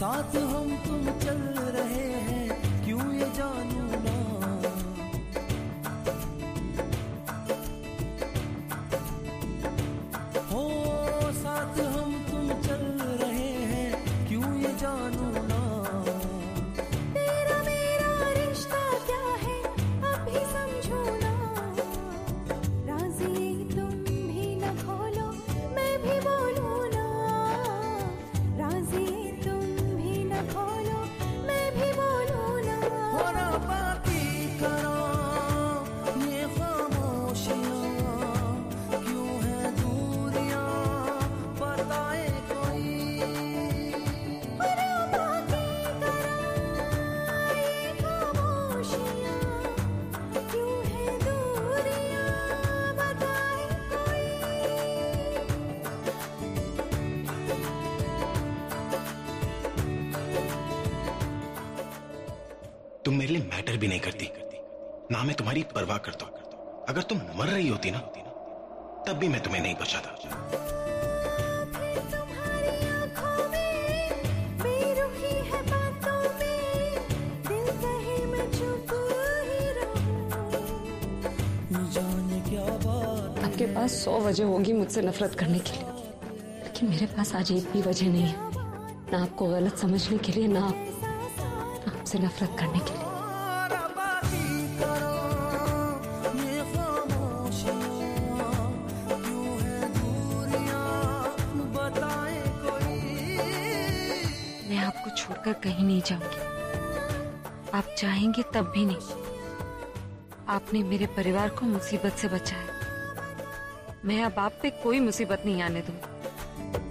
साथ हम तुम चल रहे हैं। तुम मेरे लिए मैटर भी नहीं करती। ना मैं तुम्हारी परवाह करता। हूँ अगर तुम मर रही होती ना, तब भी मैं तुम्हें नहीं बचाता। आपके पास सौ वजह होगी मुझसे नफरत करने के लिए। लेकिन मेरे पास आज एक भी वजह नहीं है। ना आपको गलत समझने के लिए, ना आप- ना आपसे नफरत करने के लिए। मैं आपको छोड़कर कहीं नहीं जाऊँगी। आप चाहेंगे तब भी नहीं। आपने मेरे परिवार को मुसीबत से बचाया। मैं अब आप पे कोई मुसीबत नहीं आने दूँगी।